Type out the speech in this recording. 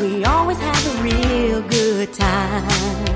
We always have a real good time.